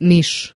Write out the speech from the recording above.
nicho.